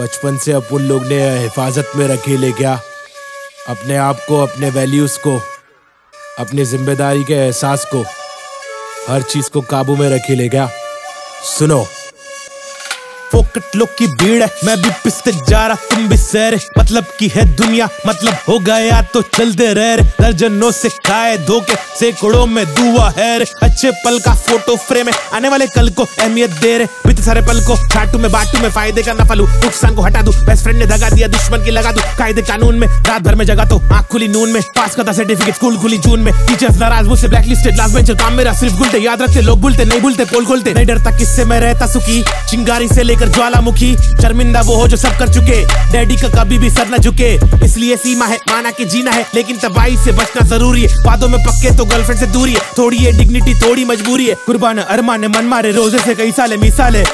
बचपन से अपन लोग ने हिफाजत में रखी ले क्या अपने आप को, अपने वैल्यूज़ को, अपनी ज़िम्मेदारी के एहसास को हर चीज़ को काबू में रखी ले क्या सुनो फोकट लोग की भीड़ है। मैं भी पिसते जा रहा, तुम भी सैर। मतलब की है दुनिया मतलब हो गया तो चलते रह दर्जनों से खाए धोखे, सैकड़ों में दुआ है अच्छे पल का फ़ोटो फ्रेम है, आने वाले कल को अहमियत दे रहे। बीते सारे पल को छाटू में बाटू में फ़ायदे का नफा लू, नुकसान को हटा दू। बेस्ट फ्रेंड ने दगा दिया, दुश्मन की लगा दू। कायदे कानून में, रात भर में जगा तो आँख खुली नून में। पास का सर्टिफिकेट स्कूल खुली जून में। टीचर्स नाराज़, मुझसे ब्लैक लिस्टेड लास्ट बेंचर काम मेरा सिर्फ़ गुलते याद रखते, लोग भूलते, नहीं भूलते, पोल खोलते। नहीं डरता किससे मैं रहता सुखी, चिंगारी से लेकर ज्वालामुखी, शर्मिंदा वो हो जो सब कर चुके। डैडी का कभी भी सर न झुके। इसलिए सीमा है, माना के जीना है, लेकिन तबाही से बचना ज़रूरी है। वादों में पक्के तो गर्लफ्रेंड से दूरी है। थोड़ी है डिग्निटी थोड़ी मजबूरी है। कुर्बान अरमान मन मारे, रोज़े से कई साले मिसाले।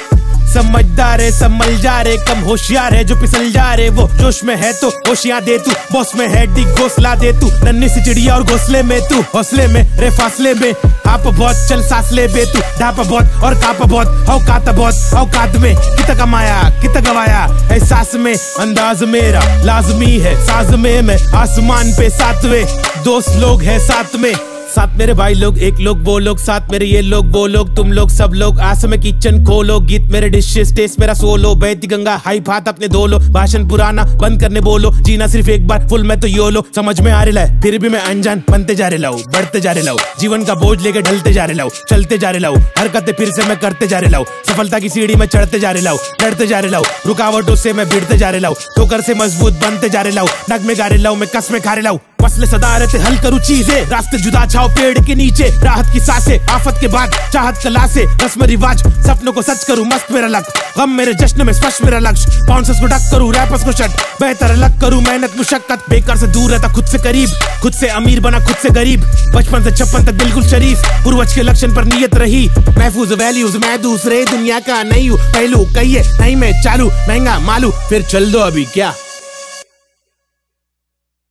समझदार है समझ जा रहे कम होशियार है, जो फिसल जा रहे वो जोश में है तो होशियार दे तू बॉस में है डिग घोसला दे तू, नन्ही सी चिड़िया और घोसले में तू, हौसले में, रे फासले में, आप बहुत चल सास ले बे तू, ढाप बहुत और काप बहुत औकात बहुत औकात में, कितना कमाया, कितना गवाया एहसास में, अंदाज मेरा लाजमी है, साज में मैं, आसमान पे सातवें, दोस्त लोग है साथ में साथ मेरे भाई लोग एक लोग वो लोग साथ मेरे ये लोग वो लोग तुम लोग सब लोग आस में किचन खोलो गीत मेरे डिशेस टेस्ट मेरा सोलो बहती गंगा हाई फात अपने दो लो भाषण पुराना बंद करने बोलो जीना सिर्फ़ एक बार फुल मैं तो यो लो समझ में आ रहा है फिर भी मैं अनजान बनते जा रहे लाऊ बढ़ते जा रहे लाऊ जीवन का बोझ लेके ढलते जा रहे लाऊ चलते जा रहे लाऊ हरकतें फिर से मैं करते जा रहे लाऊ सफलता की सीढ़ी में चढ़ते जा रहे लाऊ लड़ते जा रहे लाऊ रुकावटों से मैं भिड़ते जा रहे लाऊ ठोकर से मज़बूत बनते जा रहे लाऊ नग में गा रहे लाऊ मैं कस में खा रहे लाऊ मसले सदारत, हल करूँ चीज़ें। रास्ते जुदा छाओ पेड़ के नीचे। राहत की साँसें, आफत के बाद चाहत से रस्म रिवाज, सपनों को सच करूँ, मस्त मेरा लक गम मेरे जश्न में स्पष्ट मेरा लक्ष्य। बाउंसर्स को डक करूँ रैपर्स को शट बेहतर अलग करूँ, मेहनत, मुशक्कत। बेकार से दूर रहता खुद से करीब। खुद से अमीर बना, खुद से गरीब। बचपन से छप्पन तक बिल्कुल शरीफ। पूर्वज के लक्षण पर नियत रही। महफूज वैल्यूज़ मैं दूसरे दुनिया का नहीं हूँ। पहलू कहिए, नहीं मैं चालू। महँगा मालू, फिर चल दो अभी क्या?